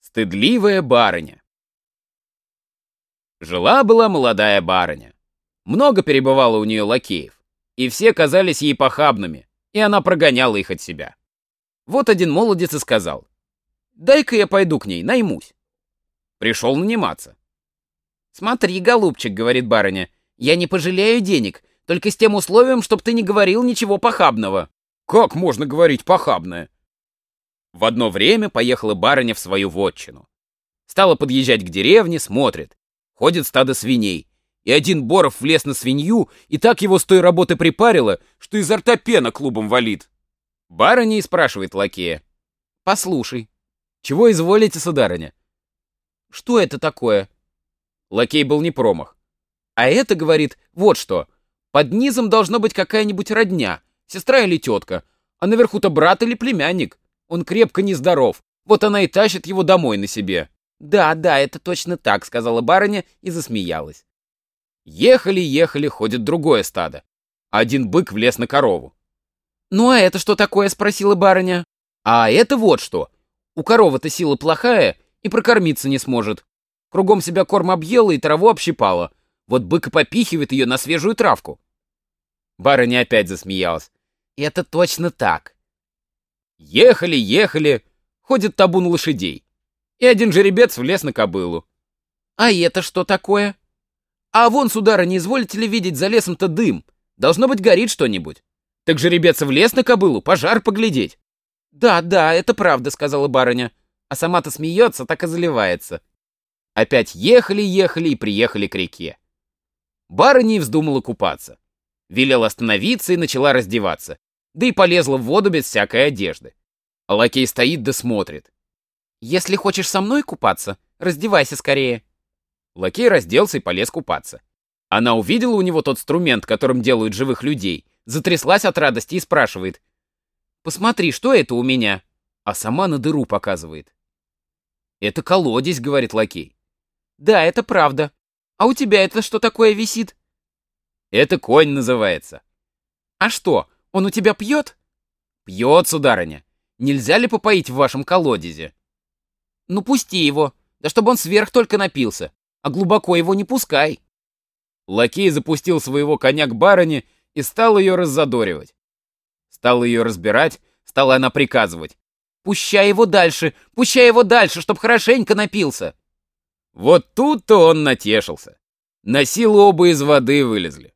Стыдливая барыня. Жила-была молодая барыня. Много перебывало у нее лакеев, и все казались ей похабными, и она прогоняла их от себя. Вот один молодец и сказал, «Дай-ка я пойду к ней, наймусь». Пришел наниматься. «Смотри, голубчик», — говорит барыня, «я не пожалею денег, только с тем условием, чтоб ты не говорил ничего похабного». «Как можно говорить похабное?» В одно время поехала барыня в свою вотчину. Стала подъезжать к деревне, смотрит. Ходит стадо свиней. И один Боров влез на свинью, и так его с той работы припарило, что изо рта пена клубом валит. Барыня и спрашивает лакея. «Послушай, чего изволите, сударыня?» «Что это такое?» Лакей был не промах. «А это, — говорит, — вот что. Под низом должна быть какая-нибудь родня, сестра или тетка, а наверху-то брат или племянник. Он крепко нездоров. Вот она и тащит его домой на себе. Да, да, это точно так, сказала барыня и засмеялась. Ехали, ехали, ходит другое стадо. Один бык влез на корову. Ну а это что такое, спросила барыня. А это вот что. У коровы-то сила плохая и прокормиться не сможет. Кругом себя корм объела и траву общипала. Вот бык и попихивает ее на свежую травку. Барыня опять засмеялась. Это точно так. Ехали, ехали, ходит табун лошадей. И один жеребец влез на кобылу. А это что такое? А вон, судара, не изволите ли видеть за лесом-то дым? Должно быть, горит что-нибудь. Так жеребец влез на кобылу, пожар поглядеть. Да, да, это правда, сказала барыня. А сама-то смеется, так и заливается. Опять ехали, ехали и приехали к реке. Барыня и вздумала купаться. Велела остановиться и начала раздеваться да и полезла в воду без всякой одежды. А лакей стоит да смотрит. «Если хочешь со мной купаться, раздевайся скорее». Лакей разделся и полез купаться. Она увидела у него тот инструмент, которым делают живых людей, затряслась от радости и спрашивает. «Посмотри, что это у меня?» А сама на дыру показывает. «Это колодец», — говорит лакей. «Да, это правда. А у тебя это что такое висит?» «Это конь называется». «А что, он у тебя пьет?» «Пьет, сударыня. Нельзя ли попоить в вашем колодезе?» «Ну пусти его, да чтобы он сверх только напился, а глубоко его не пускай». Лакей запустил своего коня к барыне и стал ее раззадоривать. Стал ее разбирать, стала она приказывать. «Пущай его дальше, пущай его дальше, чтоб хорошенько напился!» Вот тут-то он натешился. На силу оба из воды вылезли.